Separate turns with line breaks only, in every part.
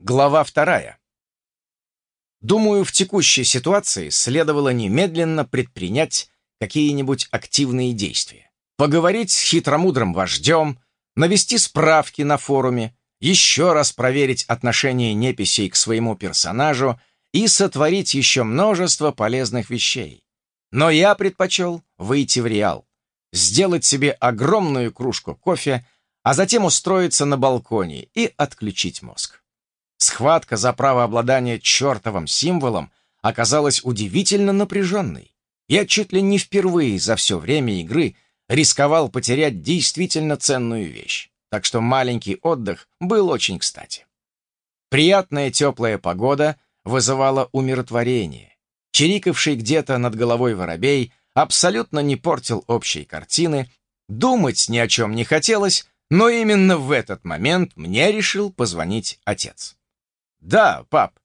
Глава вторая. Думаю, в текущей ситуации следовало немедленно предпринять какие-нибудь активные действия. Поговорить с хитромудрым вождем, навести справки на форуме, еще раз проверить отношение неписей к своему персонажу и сотворить еще множество полезных вещей. Но я предпочел выйти в Реал, сделать себе огромную кружку кофе, а затем устроиться на балконе и отключить мозг. Схватка за право обладания чертовым символом оказалась удивительно напряженной. Я чуть ли не впервые за все время игры рисковал потерять действительно ценную вещь, так что маленький отдых был очень кстати. Приятная теплая погода вызывала умиротворение. Чирикавший где-то над головой воробей абсолютно не портил общей картины, думать ни о чем не хотелось, но именно в этот момент мне решил позвонить отец. «Да, пап».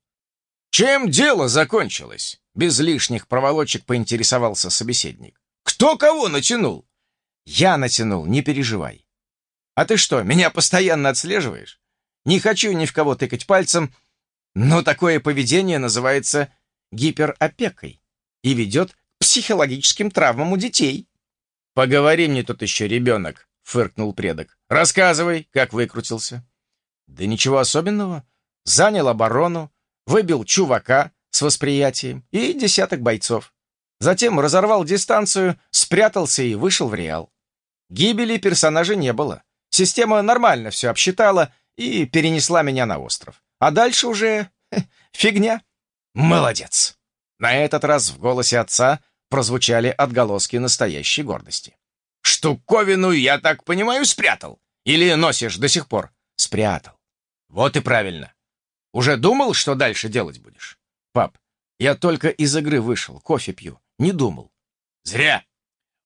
«Чем дело закончилось?» Без лишних проволочек поинтересовался собеседник. «Кто кого натянул?» «Я натянул, не переживай». «А ты что, меня постоянно отслеживаешь? Не хочу ни в кого тыкать пальцем, но такое поведение называется гиперопекой и ведет к психологическим травмам у детей». «Поговори мне тут еще, ребенок», — фыркнул предок. «Рассказывай, как выкрутился». «Да ничего особенного занял оборону, выбил чувака с восприятием и десяток бойцов. Затем разорвал дистанцию, спрятался и вышел в Реал. Гибели персонажа не было. Система нормально все обсчитала и перенесла меня на остров. А дальше уже фигня. Молодец. На этот раз в голосе отца прозвучали отголоски настоящей гордости. «Штуковину, я так понимаю, спрятал? Или носишь до сих пор?» «Спрятал». «Вот и правильно. Уже думал, что дальше делать будешь? Пап, я только из игры вышел, кофе пью. Не думал. Зря.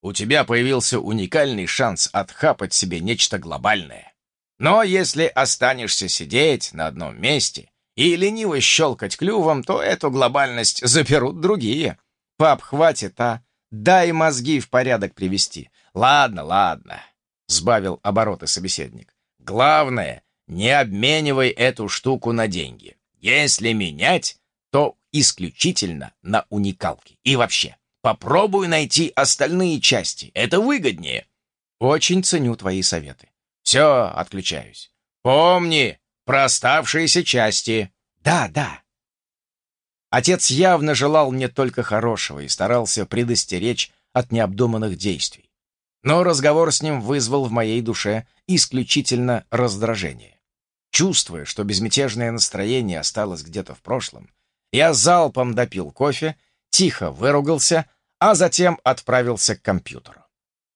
У тебя появился уникальный шанс отхапать себе нечто глобальное. Но если останешься сидеть на одном месте и лениво щелкать клювом, то эту глобальность заперут другие. Пап, хватит, а? Дай мозги в порядок привести. Ладно, ладно, сбавил обороты собеседник. Главное, не обменивай эту штуку на деньги. Если менять, то исключительно на уникалки. И вообще, попробуй найти остальные части. Это выгоднее. Очень ценю твои советы. Все, отключаюсь. Помни про оставшиеся части. Да, да. Отец явно желал мне только хорошего и старался предостеречь от необдуманных действий. Но разговор с ним вызвал в моей душе исключительно раздражение. Чувствуя, что безмятежное настроение осталось где-то в прошлом, я залпом допил кофе, тихо выругался, а затем отправился к компьютеру.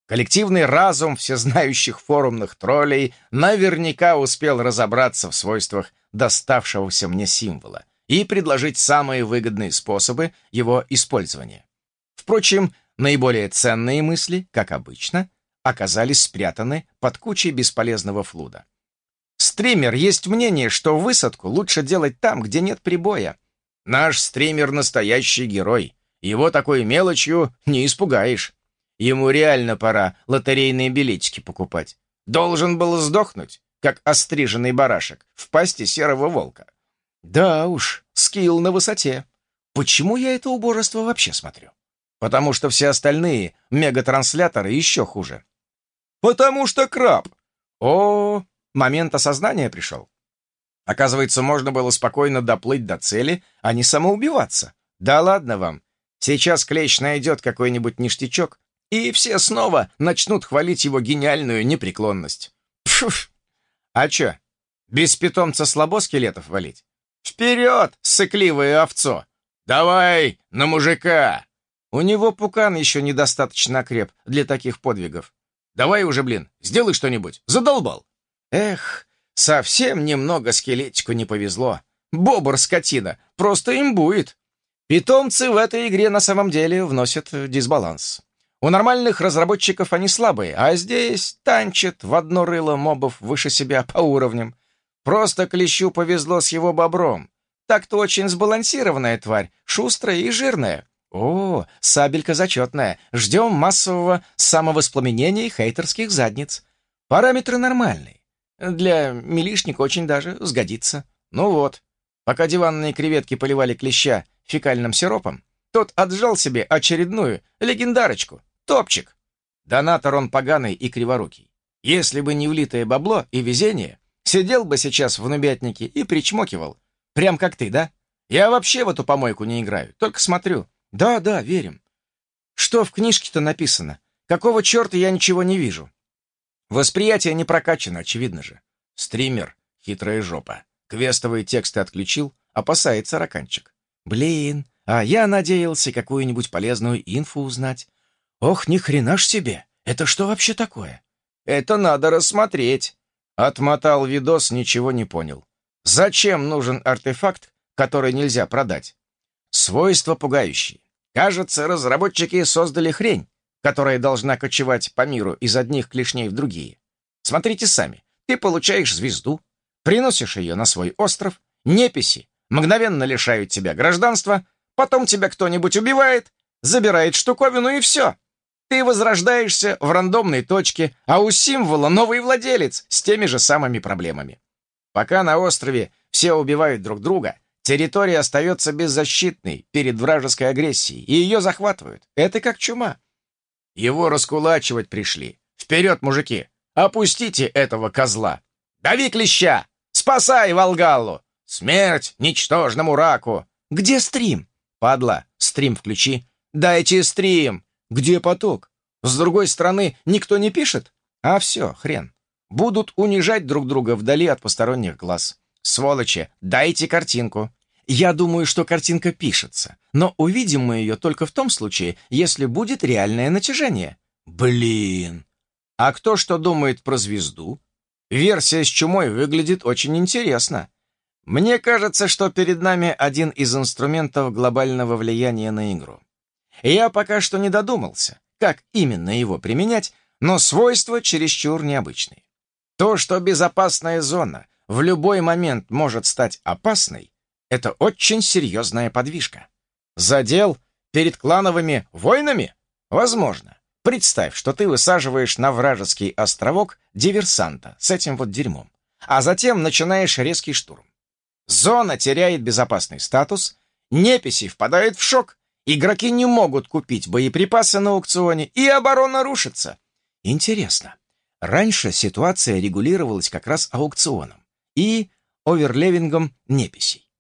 Коллективный разум всезнающих форумных троллей наверняка успел разобраться в свойствах доставшегося мне символа и предложить самые выгодные способы его использования. Впрочем, наиболее ценные мысли, как обычно, оказались спрятаны под кучей бесполезного флуда. Стример, есть мнение, что высадку лучше делать там, где нет прибоя. Наш стример — настоящий герой. Его такой мелочью не испугаешь. Ему реально пора лотерейные билетики покупать. Должен был сдохнуть, как остриженный барашек, в пасти серого волка. Да уж, скилл на высоте. Почему я это убожество вообще смотрю? Потому что все остальные мегатрансляторы еще хуже. Потому что краб. О, момент осознания пришел. Оказывается, можно было спокойно доплыть до цели, а не самоубиваться. Да ладно вам. Сейчас Клещ найдет какой-нибудь ништячок, и все снова начнут хвалить его гениальную непреклонность. Пф! А чё, без питомца слабо скелетов валить? Вперед, сыкливое овцо! Давай на мужика! У него пукан еще недостаточно окреп для таких подвигов. Давай уже, блин, сделай что-нибудь. Задолбал. Эх, совсем немного скелетику не повезло. Бобр-скотина, просто имбует. Питомцы в этой игре на самом деле вносят дисбаланс. У нормальных разработчиков они слабые, а здесь танчат в одно рыло мобов выше себя по уровням. Просто Клещу повезло с его бобром. Так-то очень сбалансированная тварь, шустрая и жирная. О, сабелька зачетная. Ждем массового самовоспламенения хейтерских задниц. Параметры нормальные. Для милишника очень даже сгодится. Ну вот, пока диванные креветки поливали клеща фекальным сиропом, тот отжал себе очередную легендарочку, топчик. Донатор он поганый и криворукий. Если бы не влитое бабло и везение, сидел бы сейчас в нубятнике и причмокивал. Прям как ты, да? Я вообще в эту помойку не играю, только смотрю. Да, да, верим. Что в книжке-то написано? Какого черта я ничего не вижу? Восприятие не прокачано, очевидно же. Стример, хитрая жопа. Квестовые тексты отключил, опасается раканчик. Блин, а я надеялся какую-нибудь полезную инфу узнать. Ох, ни хрена ж себе! Это что вообще такое? Это надо рассмотреть. Отмотал видос, ничего не понял. Зачем нужен артефакт, который нельзя продать? Свойства пугающие. Кажется, разработчики создали хрень, которая должна кочевать по миру из одних клешней в другие. Смотрите сами. Ты получаешь звезду, приносишь ее на свой остров, неписи мгновенно лишают тебя гражданства, потом тебя кто-нибудь убивает, забирает штуковину и все. Ты возрождаешься в рандомной точке, а у символа новый владелец с теми же самыми проблемами. Пока на острове все убивают друг друга, территория остается беззащитной перед вражеской агрессией, и ее захватывают. Это как чума. Его раскулачивать пришли. Вперед, мужики! Опустите этого козла! Дави клеща! Спасай Волгалу! Смерть ничтожному раку! Где стрим? Падла, стрим включи. Дайте стрим! Где поток? С другой стороны, никто не пишет? А все, хрен. Будут унижать друг друга вдали от посторонних глаз. Сволочи, дайте картинку. Я думаю, что картинка пишется, но увидим мы ее только в том случае, если будет реальное натяжение. Блин. А кто что думает про звезду? Версия с чумой выглядит очень интересно. Мне кажется, что перед нами один из инструментов глобального влияния на игру. Я пока что не додумался, как именно его применять, но свойства чересчур необычные. То, что безопасная зона в любой момент может стать опасной, это очень серьезная подвижка. Задел перед клановыми войнами? Возможно. Представь, что ты высаживаешь на вражеский островок диверсанта с этим вот дерьмом, а затем начинаешь резкий штурм. Зона теряет безопасный статус, неписи впадают в шок, Игроки не могут купить боеприпасы на аукционе, и оборона рушится. Интересно, раньше ситуация регулировалась как раз аукционом и оверлевингом неписей.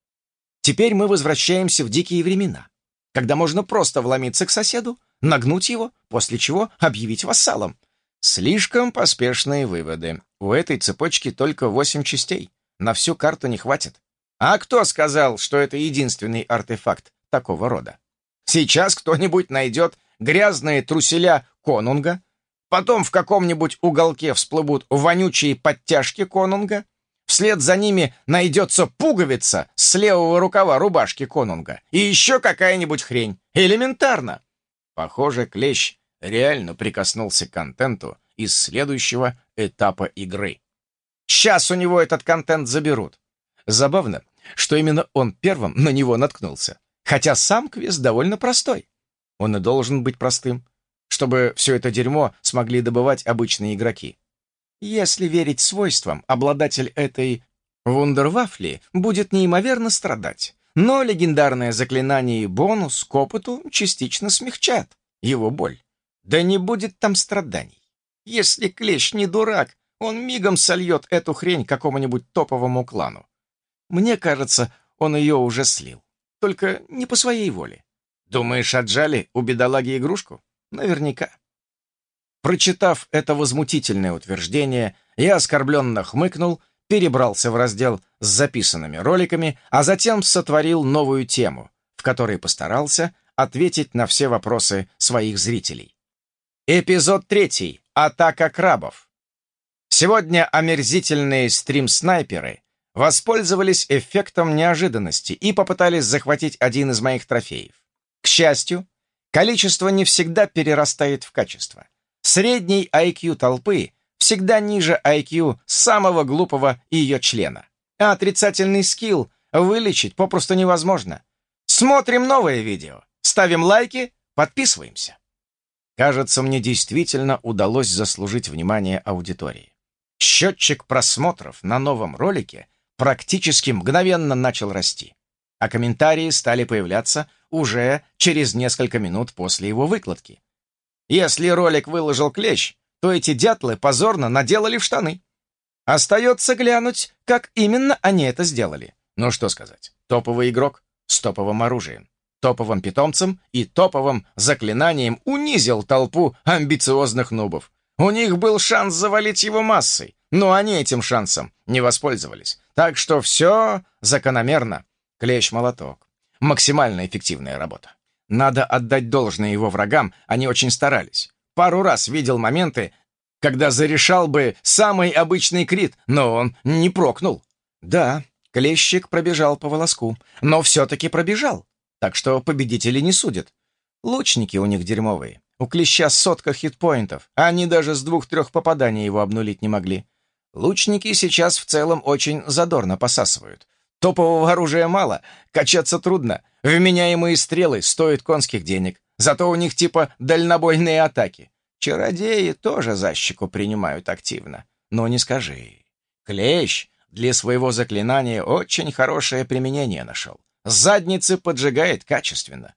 Теперь мы возвращаемся в дикие времена, когда можно просто вломиться к соседу, нагнуть его, после чего объявить вассалом. Слишком поспешные выводы. У этой цепочки только восемь частей. На всю карту не хватит. А кто сказал, что это единственный артефакт такого рода? Сейчас кто-нибудь найдет грязные труселя конунга, потом в каком-нибудь уголке всплывут вонючие подтяжки конунга, вслед за ними найдется пуговица с левого рукава рубашки конунга и еще какая-нибудь хрень. Элементарно. Похоже, Клещ реально прикоснулся к контенту из следующего этапа игры. Сейчас у него этот контент заберут. Забавно, что именно он первым на него наткнулся. Хотя сам квест довольно простой. Он и должен быть простым, чтобы все это дерьмо смогли добывать обычные игроки. Если верить свойствам, обладатель этой вундервафли будет неимоверно страдать, но легендарное заклинание и бонус к опыту частично смягчат его боль. Да не будет там страданий. Если клещ не дурак, он мигом сольет эту хрень какому-нибудь топовому клану. Мне кажется, он ее уже слил. Только не по своей воле. Думаешь, отжали у бедолаги игрушку? Наверняка. Прочитав это возмутительное утверждение, я оскорбленно хмыкнул, перебрался в раздел с записанными роликами, а затем сотворил новую тему, в которой постарался ответить на все вопросы своих зрителей. Эпизод третий. Атака крабов. Сегодня омерзительные стрим-снайперы воспользовались эффектом неожиданности и попытались захватить один из моих трофеев. К счастью, количество не всегда перерастает в качество. Средний IQ толпы всегда ниже IQ самого глупого ее члена. А отрицательный скилл вылечить попросту невозможно. Смотрим новое видео, ставим лайки, подписываемся. Кажется, мне действительно удалось заслужить внимание аудитории. Счетчик просмотров на новом ролике практически мгновенно начал расти, а комментарии стали появляться уже через несколько минут после его выкладки. Если ролик выложил клещ, то эти дятлы позорно наделали в штаны. Остается глянуть, как именно они это сделали. Ну что сказать, топовый игрок с топовым оружием, топовым питомцем и топовым заклинанием унизил толпу амбициозных нубов. У них был шанс завалить его массой, но они этим шансом не воспользовались. Так что все закономерно. Клещ-молоток. Максимально эффективная работа. Надо отдать должное его врагам, они очень старались. Пару раз видел моменты, когда зарешал бы самый обычный крит, но он не прокнул. Да, клещик пробежал по волоску, но все-таки пробежал, так что победители не судят. Лучники у них дерьмовые. У клеща сотка хитпоинтов, они даже с двух-трех попаданий его обнулить не могли. Лучники сейчас в целом очень задорно посасывают. Топового оружия мало, качаться трудно. Вменяемые стрелы стоят конских денег. Зато у них типа дальнобойные атаки. Чародеи тоже защику принимают активно. Но не скажи. Клещ для своего заклинания очень хорошее применение нашел. Задницы поджигает качественно.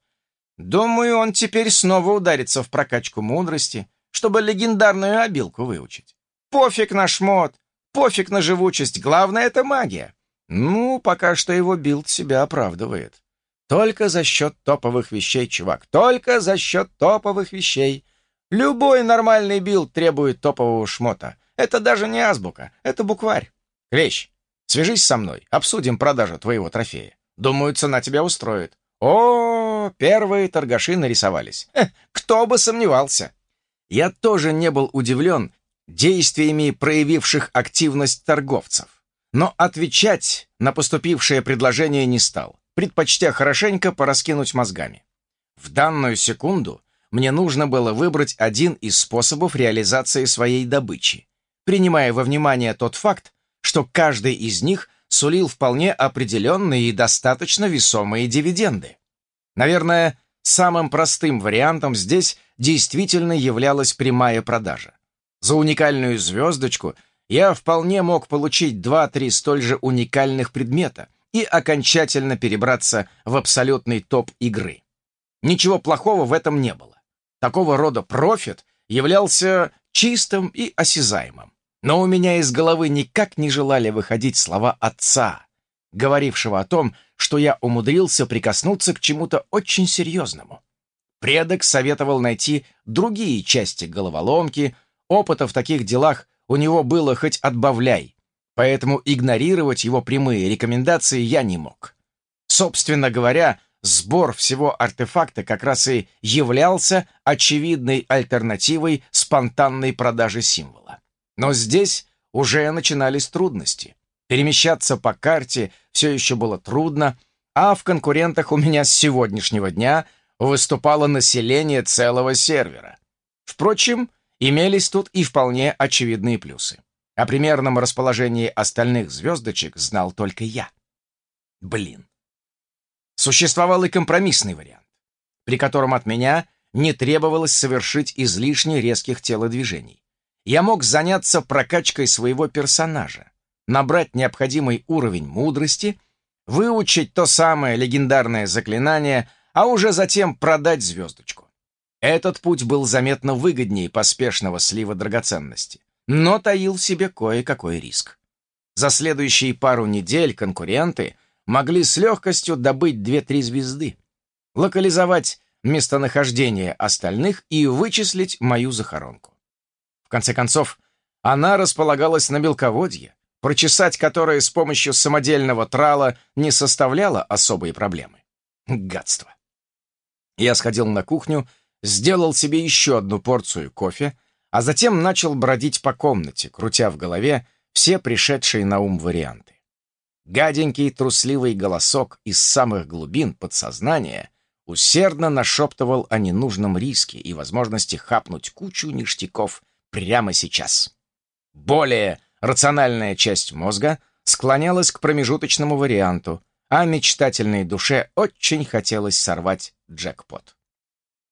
Думаю, он теперь снова ударится в прокачку мудрости, чтобы легендарную обилку выучить. Пофиг на шмот, пофиг на живучесть, главное — это магия. Ну, пока что его билд себя оправдывает. Только за счет топовых вещей, чувак, только за счет топовых вещей. Любой нормальный билд требует топового шмота. Это даже не азбука, это букварь. Клещ, свяжись со мной, обсудим продажу твоего трофея. Думаю, цена тебя устроит. О, первые торгаши нарисовались. Хе, кто бы сомневался. Я тоже не был удивлен действиями проявивших активность торговцев. Но отвечать на поступившее предложение не стал, предпочтя хорошенько пораскинуть мозгами. В данную секунду мне нужно было выбрать один из способов реализации своей добычи, принимая во внимание тот факт, что каждый из них сулил вполне определенные и достаточно весомые дивиденды. Наверное, самым простым вариантом здесь действительно являлась прямая продажа. За уникальную звездочку я вполне мог получить два-три столь же уникальных предмета и окончательно перебраться в абсолютный топ игры. Ничего плохого в этом не было. Такого рода профит являлся чистым и осязаемым. Но у меня из головы никак не желали выходить слова отца, говорившего о том, что я умудрился прикоснуться к чему-то очень серьезному. Предок советовал найти другие части головоломки, опыта в таких делах у него было хоть отбавляй, поэтому игнорировать его прямые рекомендации я не мог. Собственно говоря, сбор всего артефакта как раз и являлся очевидной альтернативой спонтанной продажи символа. Но здесь уже начинались трудности. Перемещаться по карте все еще было трудно, а в конкурентах у меня с сегодняшнего дня выступало население целого сервера. Впрочем, Имелись тут и вполне очевидные плюсы. О примерном расположении остальных звездочек знал только я. Блин. Существовал и компромиссный вариант, при котором от меня не требовалось совершить излишне резких телодвижений. Я мог заняться прокачкой своего персонажа, набрать необходимый уровень мудрости, выучить то самое легендарное заклинание, а уже затем продать звездочку. Этот путь был заметно выгоднее поспешного слива драгоценности, но таил в себе кое-какой риск. За следующие пару недель конкуренты могли с легкостью добыть 2-3 звезды, локализовать местонахождение остальных и вычислить мою захоронку. В конце концов, она располагалась на мелководье, прочесать которое с помощью самодельного трала не составляло особой проблемы. Гадство. Я сходил на кухню сделал себе еще одну порцию кофе, а затем начал бродить по комнате, крутя в голове все пришедшие на ум варианты. Гаденький трусливый голосок из самых глубин подсознания усердно нашептывал о ненужном риске и возможности хапнуть кучу ништяков прямо сейчас. Более рациональная часть мозга склонялась к промежуточному варианту, а мечтательной душе очень хотелось сорвать джекпот.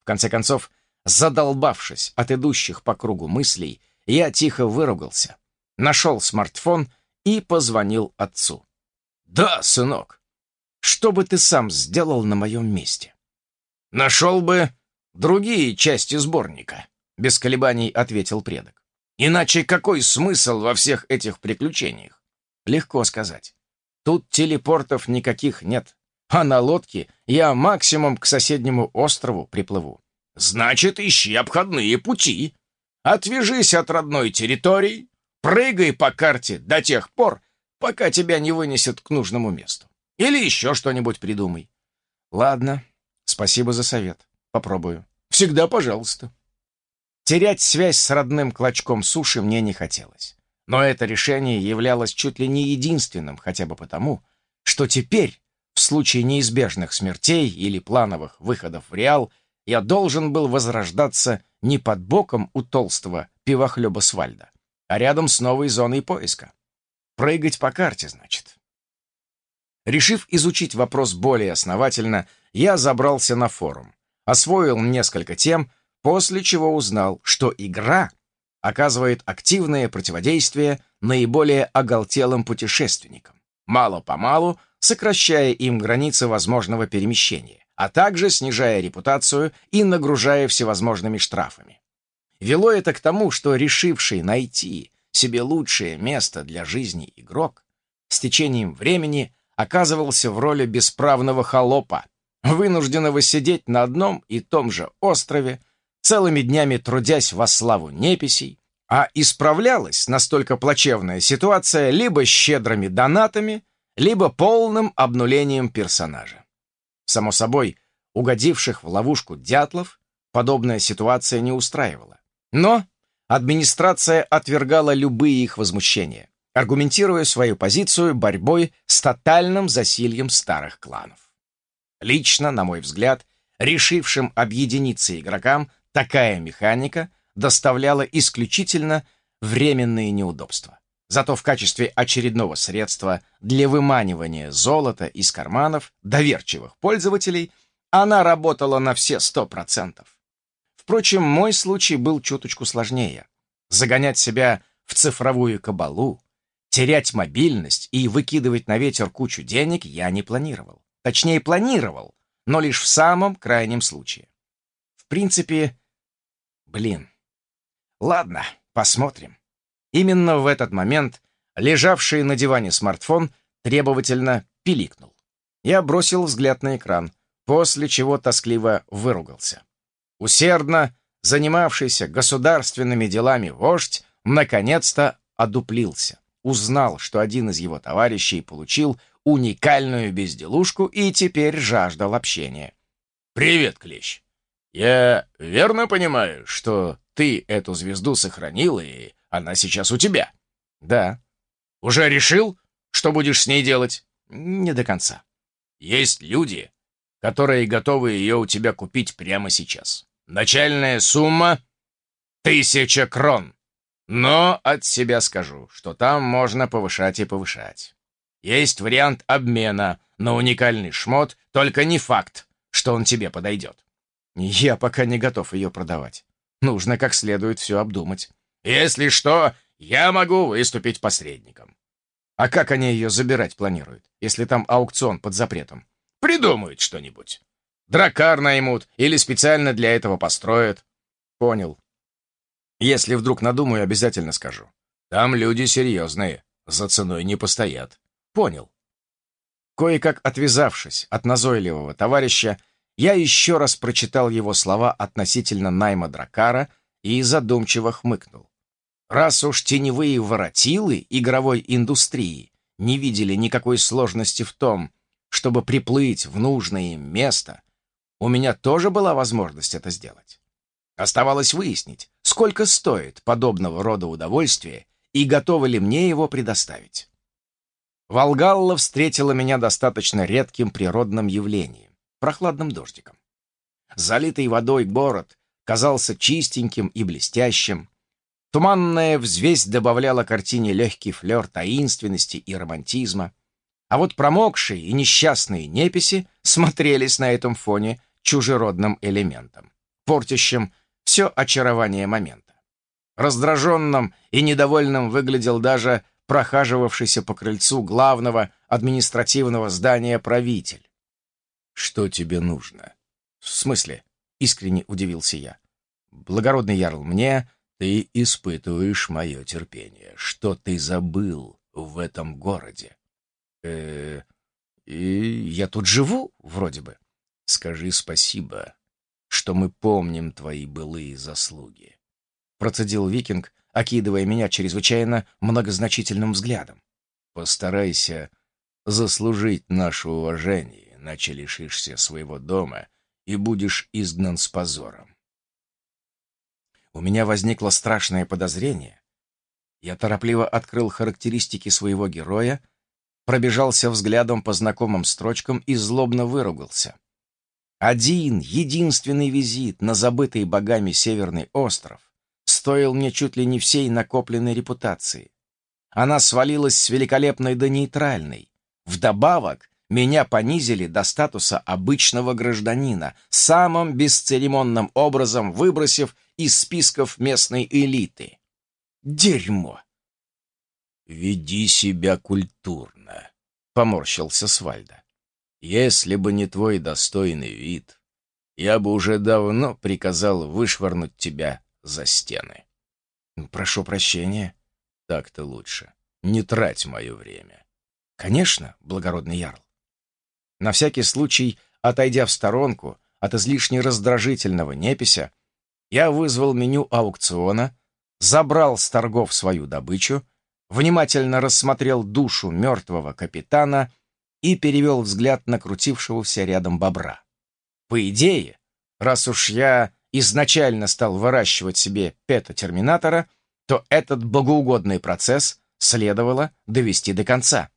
В конце концов, задолбавшись от идущих по кругу мыслей, я тихо выругался, нашел смартфон и позвонил отцу. Да, сынок. Что бы ты сам сделал на моем месте? Нашел бы другие части сборника, без колебаний ответил предок. Иначе какой смысл во всех этих приключениях? Легко сказать. Тут телепортов никаких нет, а на лодке я максимум к соседнему острову приплыву. Значит, ищи обходные пути. Отвяжись от родной территории, прыгай по карте до тех пор, пока тебя не вынесет к нужному месту. Или еще что-нибудь придумай. Ладно, спасибо за совет. Попробую. Всегда пожалуйста. Терять связь с родным клочком суши мне не хотелось. Но это решение являлось чуть ли не единственным, хотя бы потому, что теперь, в случае неизбежных смертей или плановых выходов в Реал, я должен был возрождаться не под боком у толстого пивохлеба Свальда, а рядом с новой зоной поиска. Прыгать по карте, значит. Решив изучить вопрос более основательно, я забрался на форум, освоил несколько тем, после чего узнал, что игра оказывает активное противодействие наиболее оголтелым путешественникам, мало-помалу сокращая им границы возможного перемещения, а также снижая репутацию и нагружая всевозможными штрафами. Вело это к тому, что решивший найти себе лучшее место для жизни игрок с течением времени оказывался в роли бесправного холопа, вынужденного сидеть на одном и том же острове, целыми днями трудясь во славу неписей, а исправлялась настолько плачевная ситуация либо щедрыми донатами, либо полным обнулением персонажа. Само собой, угодивших в ловушку дятлов подобная ситуация не устраивала. Но администрация отвергала любые их возмущения, аргументируя свою позицию борьбой с тотальным засильем старых кланов. Лично, на мой взгляд, решившим объединиться игрокам такая механика доставляла исключительно временные неудобства. Зато в качестве очередного средства для выманивания золота из карманов доверчивых пользователей она работала на все сто процентов. Впрочем, мой случай был чуточку сложнее. Загонять себя в цифровую кабалу, терять мобильность и выкидывать на ветер кучу денег я не планировал. Точнее, планировал, но лишь в самом крайнем случае. В принципе, блин. Ладно, посмотрим. Именно в этот момент лежавший на диване смартфон требовательно пиликнул. Я бросил взгляд на экран, после чего тоскливо выругался. Усердно занимавшийся государственными делами вождь наконец-то одуплился, узнал, что один из его товарищей получил уникальную безделушку и теперь жаждал общения. «Привет, Клещ! Я верно понимаю, что ты эту звезду сохранил, и она сейчас у тебя?» «Да». «Уже решил, что будешь с ней делать?» «Не до конца». «Есть люди, которые готовы ее у тебя купить прямо сейчас. Начальная сумма — тысяча крон. Но от себя скажу, что там можно повышать и повышать. Есть вариант обмена на уникальный шмот, только не факт, что он тебе подойдет. Я пока не готов ее продавать. Нужно как следует все обдумать. Если что, я могу выступить посредником. А как они ее забирать планируют, если там аукцион под запретом? Придумают что-нибудь. Дракар наймут или специально для этого построят. Понял. Если вдруг надумаю, обязательно скажу. Там люди серьезные, за ценой не постоят. Понял. Кое-как отвязавшись от назойливого товарища, я еще раз прочитал его слова относительно найма Дракара и задумчиво хмыкнул. Раз уж теневые воротилы игровой индустрии не видели никакой сложности в том, чтобы приплыть в нужное им место, у меня тоже была возможность это сделать. Оставалось выяснить, сколько стоит подобного рода удовольствие и готовы ли мне его предоставить. Волгалла встретила меня достаточно редким природным явлением — прохладным дождиком. Залитый водой город казался чистеньким и блестящим. Туманная взвесь добавляла картине легкий флер таинственности и романтизма. А вот промокшие и несчастные неписи смотрелись на этом фоне чужеродным элементом, портящим все очарование момента. Раздраженным и недовольным выглядел даже прохаживавшийся по крыльцу главного административного здания правитель.
«Что тебе нужно?»
«В смысле?» — искренне удивился я.
«Благородный ярл, мне ты испытываешь мое терпение. Что ты забыл в этом городе?»
э и я тут живу, вроде бы.
Скажи спасибо, что мы помним твои былые заслуги.
Процедил викинг, окидывая меня чрезвычайно многозначительным взглядом.
Постарайся заслужить наше уважение, иначе лишишься своего дома и будешь изгнан с позором.
У меня возникло страшное подозрение. Я торопливо открыл характеристики своего героя, пробежался взглядом по знакомым строчкам и злобно выругался. Один, единственный визит на забытый богами Северный остров стоил мне чуть ли не всей накопленной репутации. Она свалилась с великолепной до нейтральной. Вдобавок, меня понизили до статуса обычного гражданина, самым бесцеремонным образом выбросив из списков местной элиты. Дерьмо!
«Веди себя культурно», — поморщился Свальда. «Если бы не твой достойный вид, я бы уже давно приказал вышвырнуть тебя за стены».
«Прошу прощения».
«Так-то лучше. Не трать мое время».
«Конечно, благородный ярл». На всякий случай, отойдя в сторонку от излишне раздражительного непися, я вызвал меню аукциона, забрал с торгов свою добычу внимательно рассмотрел душу мертвого капитана и перевел взгляд на крутившегося рядом бобра. По идее, раз уж я изначально стал выращивать себе пета-терминатора, то этот богоугодный процесс следовало довести до конца.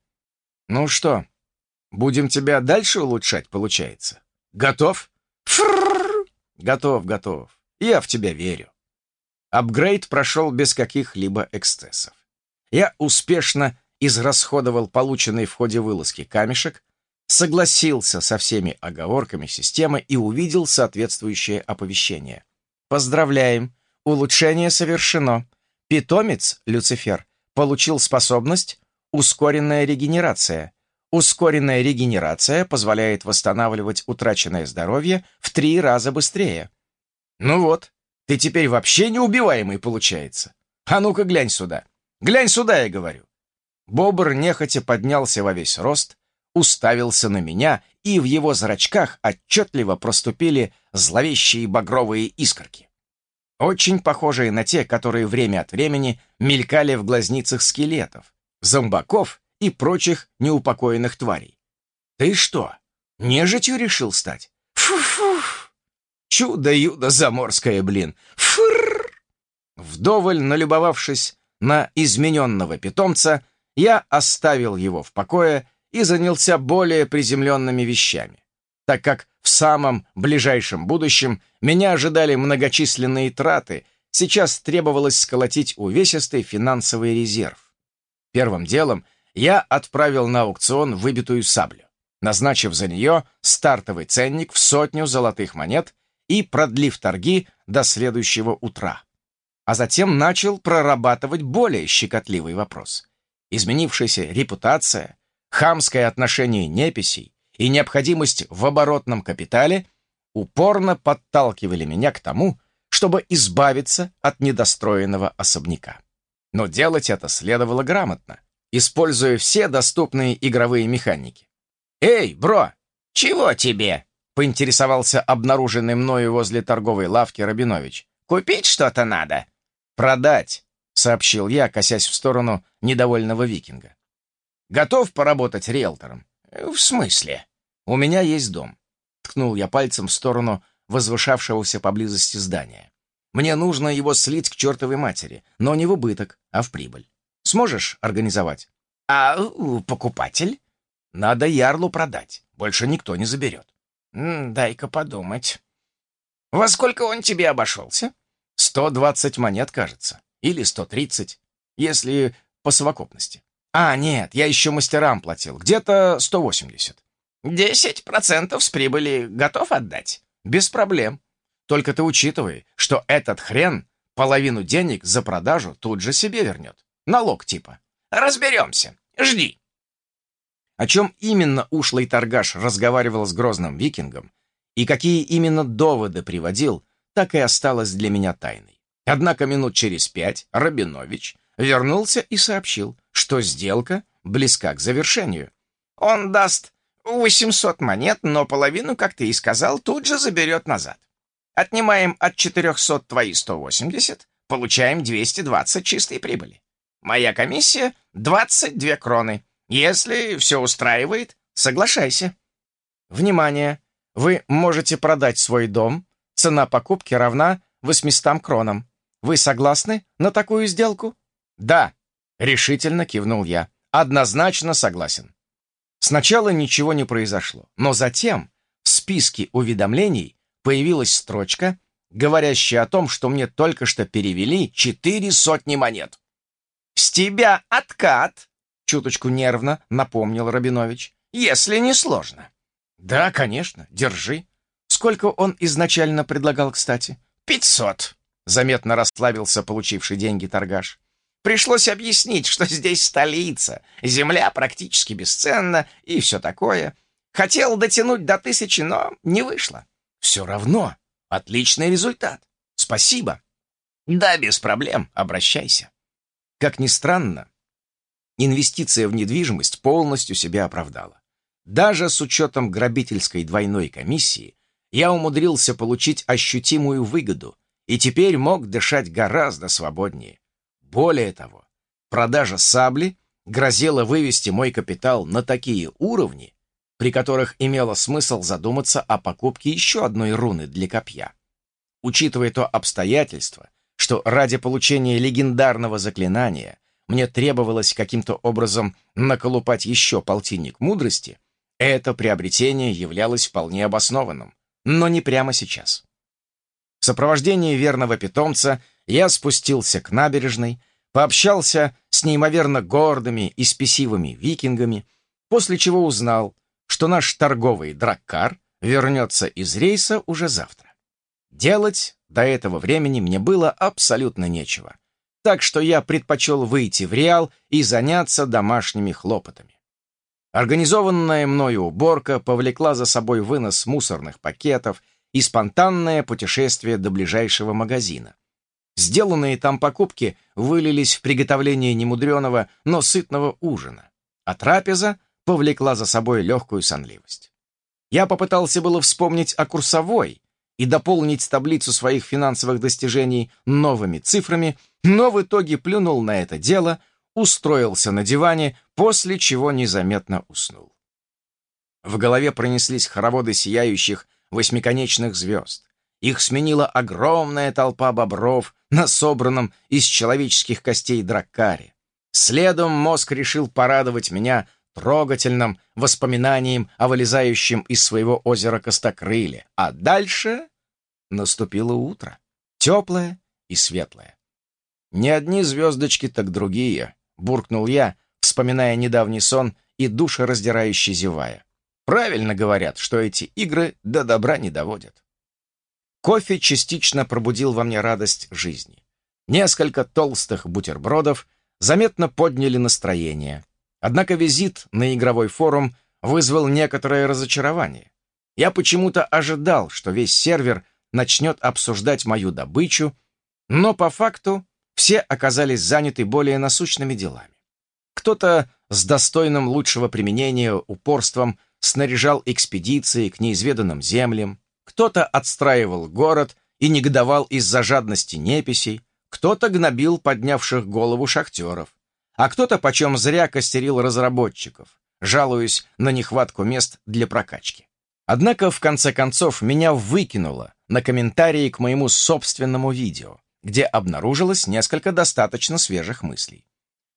Ну что, будем тебя дальше улучшать, получается? Готов? Фрррр! Готов, готов. Я в тебя верю. Апгрейд прошел без каких-либо эксцессов я успешно израсходовал полученный в ходе вылазки камешек, согласился со всеми оговорками системы и увидел соответствующее оповещение. Поздравляем! Улучшение совершено. Питомец, Люцифер, получил способность ускоренная регенерация. Ускоренная регенерация позволяет восстанавливать утраченное здоровье в три раза быстрее. Ну вот, ты теперь вообще неубиваемый получается. А ну-ка глянь сюда. Глянь сюда, я говорю. Бобр нехотя поднялся во весь рост, уставился на меня, и в его зрачках отчетливо проступили зловещие багровые искорки. Очень похожие на те, которые время от времени мелькали в глазницах скелетов, зомбаков и прочих неупокоенных тварей. Ты что, нежитью решил стать? Фу-фу! Чудо-юдо заморское, блин! Фыр! Вдоволь налюбовавшись на измененного питомца, я оставил его в покое и занялся более приземленными вещами, так как в самом ближайшем будущем меня ожидали многочисленные траты, сейчас требовалось сколотить увесистый финансовый резерв. Первым делом я отправил на аукцион выбитую саблю, назначив за нее стартовый ценник в сотню золотых монет и продлив торги до следующего утра а затем начал прорабатывать более щекотливый вопрос. Изменившаяся репутация, хамское отношение неписей и необходимость в оборотном капитале упорно подталкивали меня к тому, чтобы избавиться от недостроенного особняка. Но делать это следовало грамотно, используя все доступные игровые механики. «Эй, бро, чего тебе?» — поинтересовался обнаруженный мною возле торговой лавки Рабинович. «Купить что-то надо?» «Продать», — сообщил я, косясь в сторону недовольного викинга. «Готов поработать риэлтором?» «В смысле?» «У меня есть дом», — ткнул я пальцем в сторону возвышавшегося поблизости здания. «Мне нужно его слить к чертовой матери, но не в убыток, а в прибыль. Сможешь организовать?» «А покупатель?» «Надо ярлу продать, больше никто не заберет». «Дай-ка подумать». «Во сколько он тебе обошелся?» Сто двадцать монет, кажется. Или сто тридцать, если по совокупности. А, нет, я еще мастерам платил. Где-то сто восемьдесят. Десять процентов с прибыли готов отдать? Без проблем. Только ты учитывай, что этот хрен половину денег за продажу тут же себе вернет. Налог типа. Разберемся. Жди. О чем именно ушлый торгаш разговаривал с грозным викингом и какие именно доводы приводил, так и осталось для меня тайной. Однако минут через пять Рабинович вернулся и сообщил, что сделка близка к завершению. Он даст 800 монет, но половину, как ты и сказал, тут же заберет назад. Отнимаем от 400 твои 180, получаем 220 чистой прибыли. Моя комиссия — 22 кроны. Если все устраивает, соглашайся. Внимание! Вы можете продать свой дом. Цена покупки равна 800 кронам. Вы согласны на такую сделку? Да, решительно кивнул я. Однозначно согласен. Сначала ничего не произошло, но затем в списке уведомлений появилась строчка, говорящая о том, что мне только что перевели четыре сотни монет. «С тебя откат!» — чуточку нервно напомнил Рабинович. «Если не сложно». «Да, конечно, держи». Сколько он изначально предлагал, кстати? «Пятьсот», — заметно расслабился получивший деньги торгаш. Пришлось объяснить, что здесь столица, земля практически бесценна и все такое. Хотел дотянуть до тысячи, но не вышло. Все равно. Отличный результат. Спасибо. Да, без проблем. Обращайся. Как ни странно, инвестиция в недвижимость полностью себя оправдала. Даже с учетом грабительской двойной комиссии я умудрился получить ощутимую выгоду и теперь мог дышать гораздо свободнее. Более того, продажа сабли грозила вывести мой капитал на такие уровни, при которых имело смысл задуматься о покупке еще одной руны для копья. Учитывая то обстоятельство, что ради получения легендарного заклинания мне требовалось каким-то образом наколупать еще полтинник мудрости, это приобретение являлось вполне обоснованным, но не прямо сейчас. В сопровождении верного питомца я спустился к набережной, пообщался с неимоверно гордыми и спесивыми викингами, после чего узнал, что наш торговый драккар вернется из рейса уже завтра. Делать до этого времени мне было абсолютно нечего, так что я предпочел выйти в Реал и заняться домашними хлопотами. Организованная мною уборка повлекла за собой вынос мусорных пакетов и спонтанное путешествие до ближайшего магазина. Сделанные там покупки вылились в приготовление немудреного, но сытного ужина, а трапеза повлекла за собой легкую сонливость. Я попытался было вспомнить о курсовой и дополнить таблицу своих финансовых достижений новыми цифрами, но в итоге плюнул на это дело, устроился на диване, после чего незаметно уснул. В голове пронеслись хороводы сияющих восьмиконечных звезд. Их сменила огромная толпа бобров на собранном из человеческих костей драккаре. Следом мозг решил порадовать меня трогательным воспоминанием о вылезающем из своего озера Костокрыле. А дальше наступило утро, теплое и светлое. «Не одни звездочки, так другие», — буркнул я, вспоминая недавний сон и душераздирающий зевая. Правильно говорят, что эти игры до добра не доводят. Кофе частично пробудил во мне радость жизни. Несколько толстых бутербродов заметно подняли настроение. Однако визит на игровой форум вызвал некоторое разочарование. Я почему-то ожидал, что весь сервер начнет обсуждать мою добычу, но по факту все оказались заняты более насущными делами. Кто-то с достойным лучшего применения упорством снаряжал экспедиции к неизведанным землям, кто-то отстраивал город и негодовал из-за жадности неписей, кто-то гнобил поднявших голову шахтеров, а кто-то почем зря костерил разработчиков, жалуясь на нехватку мест для прокачки. Однако, в конце концов, меня выкинуло на комментарии к моему собственному видео, где обнаружилось несколько достаточно свежих мыслей.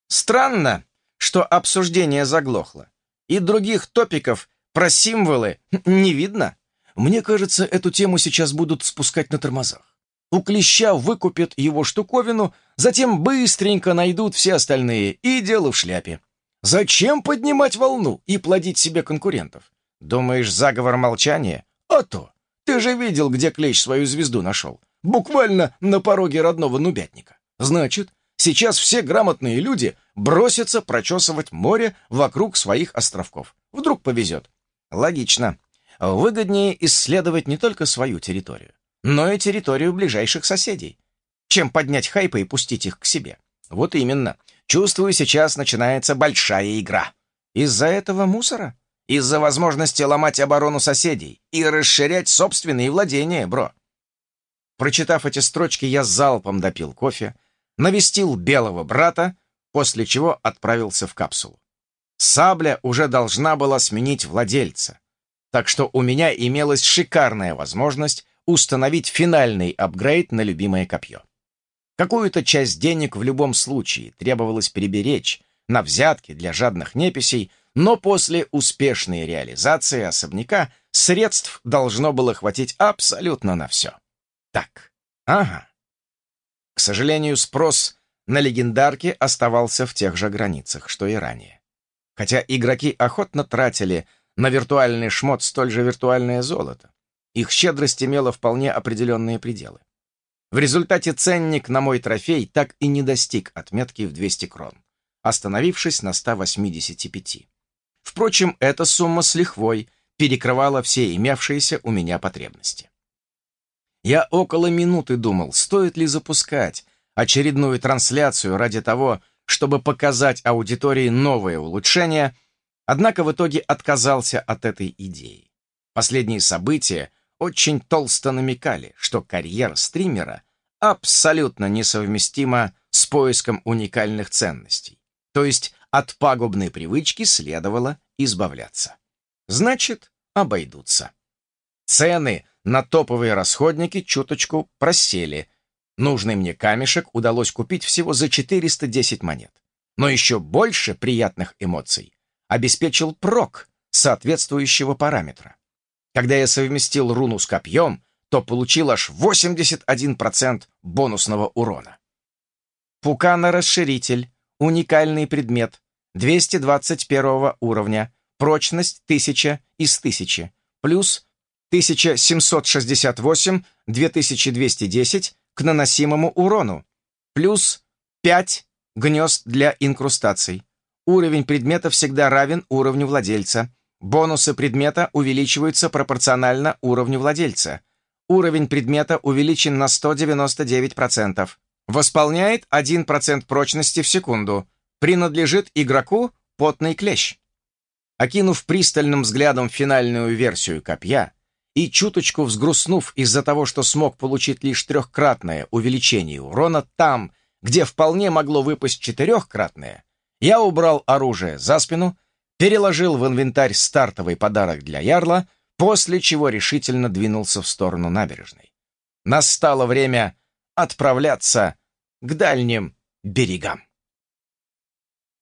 Странно, что обсуждение заглохло, и других топиков про символы не видно. Мне кажется, эту тему сейчас будут спускать на тормозах. У клеща выкупят его штуковину, затем быстренько найдут все остальные, и дело в шляпе. Зачем поднимать волну и плодить себе конкурентов? Думаешь, заговор молчания? А то! Ты же видел, где клещ свою звезду нашел. Буквально на пороге родного нубятника. Значит, Сейчас все грамотные люди бросятся прочесывать море вокруг своих островков. Вдруг повезет. Логично. Выгоднее исследовать не только свою территорию, но и территорию ближайших соседей, чем поднять хайпы и пустить их к себе. Вот именно. Чувствую, сейчас начинается большая игра. Из-за этого мусора? Из-за возможности ломать оборону соседей и расширять собственные владения, бро. Прочитав эти строчки, я залпом допил кофе, навестил белого брата, после чего отправился в капсулу. Сабля уже должна была сменить владельца, так что у меня имелась шикарная возможность установить финальный апгрейд на любимое копье. Какую-то часть денег в любом случае требовалось приберечь на взятки для жадных неписей, но после успешной реализации особняка средств должно было хватить абсолютно на все. Так, ага. К сожалению, спрос на легендарки оставался в тех же границах, что и ранее. Хотя игроки охотно тратили на виртуальный шмот столь же виртуальное золото, их щедрость имела вполне определенные пределы. В результате ценник на мой трофей так и не достиг отметки в 200 крон, остановившись на 185. Впрочем, эта сумма с лихвой перекрывала все имевшиеся у меня потребности. Я около минуты думал, стоит ли запускать очередную трансляцию ради того, чтобы показать аудитории новое улучшение, однако в итоге отказался от этой идеи. Последние события очень толсто намекали, что карьера стримера абсолютно несовместима с поиском уникальных ценностей. То есть от пагубной привычки следовало избавляться. Значит, обойдутся. Цены на топовые расходники чуточку просели. Нужный мне камешек удалось купить всего за 410 монет. Но еще больше приятных эмоций обеспечил прок соответствующего параметра. Когда я совместил руну с копьем, то получил аж 81% бонусного урона. Пукана-расширитель, уникальный предмет, 221 уровня, прочность 1000 из 1000, плюс 1768, 2210 к наносимому урону, плюс 5 гнезд для инкрустаций. Уровень предмета всегда равен уровню владельца. Бонусы предмета увеличиваются пропорционально уровню владельца. Уровень предмета увеличен на 199%. Восполняет 1% прочности в секунду. Принадлежит игроку потный клещ. Окинув пристальным взглядом финальную версию копья и чуточку взгрустнув из-за того, что смог получить лишь трехкратное увеличение урона там, где вполне могло выпасть четырехкратное, я убрал оружие за спину, переложил в инвентарь стартовый подарок для Ярла, после чего решительно двинулся в сторону набережной. Настало время отправляться к дальним берегам.